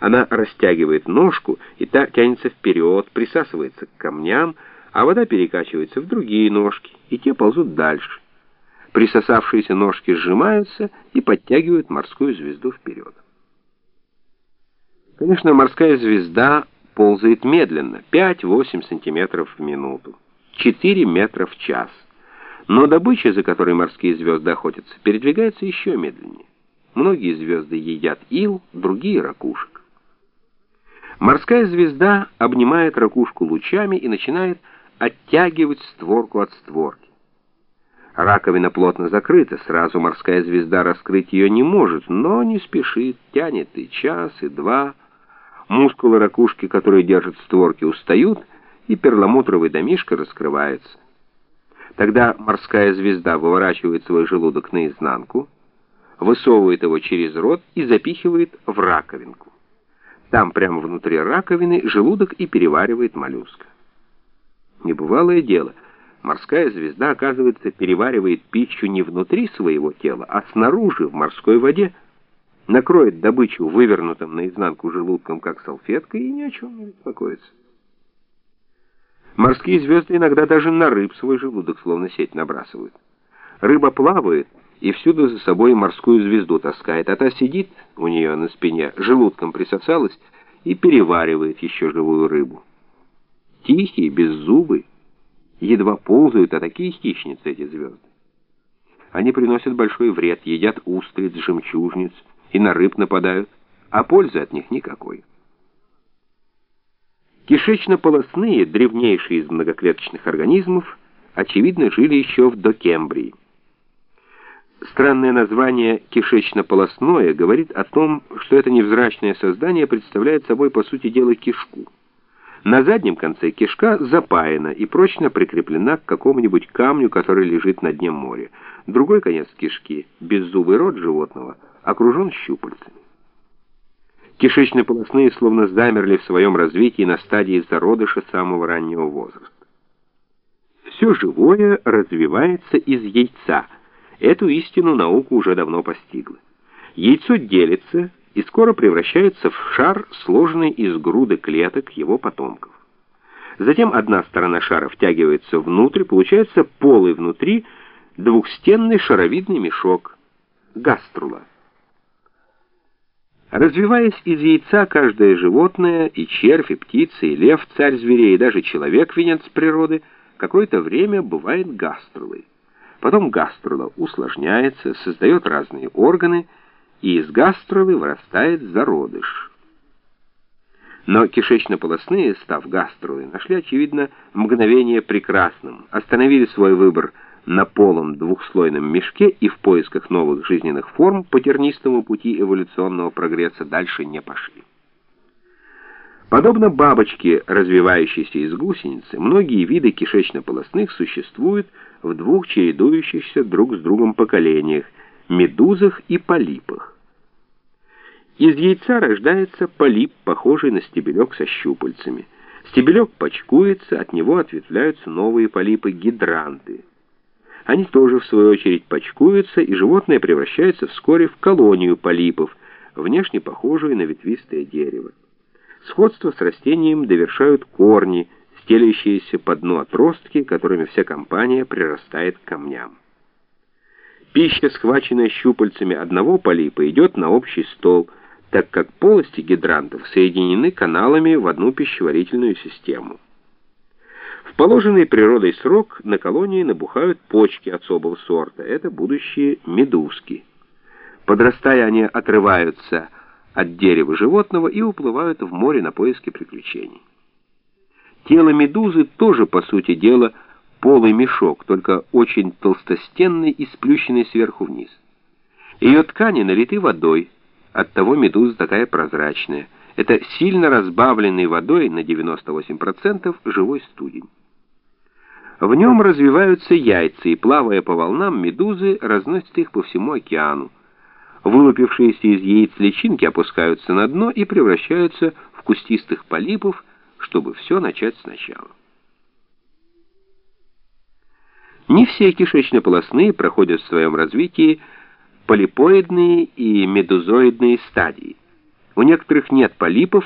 Она растягивает ножку, и та тянется вперед, присасывается к камням, а вода перекачивается в другие ножки, и те ползут дальше. Присосавшиеся ножки сжимаются и подтягивают морскую звезду вперед. Конечно, морская звезда ползает медленно, 5-8 сантиметров в минуту, 4 метра в час. Но добыча, за которой морские звезды охотятся, передвигается еще медленнее. Многие звезды едят ил, другие — ракушек. Морская звезда обнимает ракушку лучами и начинает оттягивать створку от створки. Раковина плотно закрыта, сразу морская звезда раскрыть ее не может, но не спешит, тянет и час, и два. Мускулы ракушки, которые держат створки, устают, и перламутровый домишко раскрывается. Тогда морская звезда выворачивает свой желудок наизнанку, высовывает его через рот и запихивает в раковинку. Там, прямо внутри раковины, желудок и переваривает моллюска. Небывалое дело. Морская звезда, оказывается, переваривает пищу не внутри своего тела, а снаружи, в морской воде, накроет добычу вывернутым наизнанку желудком, как салфеткой, и ни о чем не беспокоится. Морские звезды иногда даже на рыб свой желудок словно сеть набрасывают. Рыба плавает и всюду за собой морскую звезду таскает, а та сидит у нее на спине, желудком присосалась и переваривает еще живую рыбу. Тихие, беззубые, едва ползают, а такие хищницы эти звезды. Они приносят большой вред, едят устриц, жемчужниц и на рыб нападают, а пользы от них никакой. Кишечно-полосные, древнейшие из многоклеточных организмов, очевидно, жили еще в докембрии. Странное название «кишечно-полосное» говорит о том, что это невзрачное создание представляет собой, по сути дела, кишку. На заднем конце кишка запаяна и прочно прикреплена к какому-нибудь камню, который лежит на дне моря. Другой конец кишки, беззубый рот животного, окружен щупальцами. Кишечно-полосные словно замерли в своем развитии на стадии зародыша самого раннего возраста. Все живое развивается из яйца. Эту истину наука уже давно постигла. Яйцо делится и скоро превращается в шар, сложенный из груды клеток его потомков. Затем одна сторона шара втягивается внутрь, получается полый внутри двухстенный шаровидный мешок, гаструла. Развиваясь из яйца, каждое животное, и червь, и птица, и лев, царь зверей, и даже человек, венец природы, какое-то время бывает гаструлой. Потом гаструла усложняется, создает разные органы, и из гаструлы вырастает зародыш. Но кишечно-полосные, став гаструлой, нашли, очевидно, мгновение прекрасным, остановили свой выбор – на полом двухслойном мешке и в поисках новых жизненных форм по тернистому пути эволюционного прогресса дальше не пошли. Подобно бабочке, развивающейся из гусеницы, многие виды кишечно-полосных существуют в двух чередующихся друг с другом поколениях – медузах и полипах. Из яйца рождается полип, похожий на стебелек со щупальцами. Стебелек почкуется, от него ответвляются новые полипы – гидранты. Они тоже, в свою очередь, почкуются, и животное превращается вскоре в колонию полипов, внешне похожую на ветвистое дерево. Сходство с растением довершают корни, стелящиеся по дну отростки, которыми вся компания прирастает к камням. Пища, схваченная щупальцами одного полипа, идет на общий стол, так как полости гидрантов соединены каналами в одну пищеварительную систему. В положенный природой срок на колонии набухают почки особого сорта. Это будущие медузки. Подрастая, они отрываются от дерева животного и уплывают в море на поиски приключений. Тело медузы тоже, по сути дела, полый мешок, только очень толстостенный и сплющенный сверху вниз. Ее ткани налиты водой, оттого медуза такая прозрачная. Это сильно разбавленный водой на 98% живой студень. В нем развиваются яйца, и, плавая по волнам, медузы разносят их по всему океану. Вылупившиеся из яиц личинки опускаются на дно и превращаются в кустистых полипов, чтобы все начать сначала. Не все кишечно-полосные проходят в своем развитии полипоидные и медузоидные стадии. У некоторых нет полипов,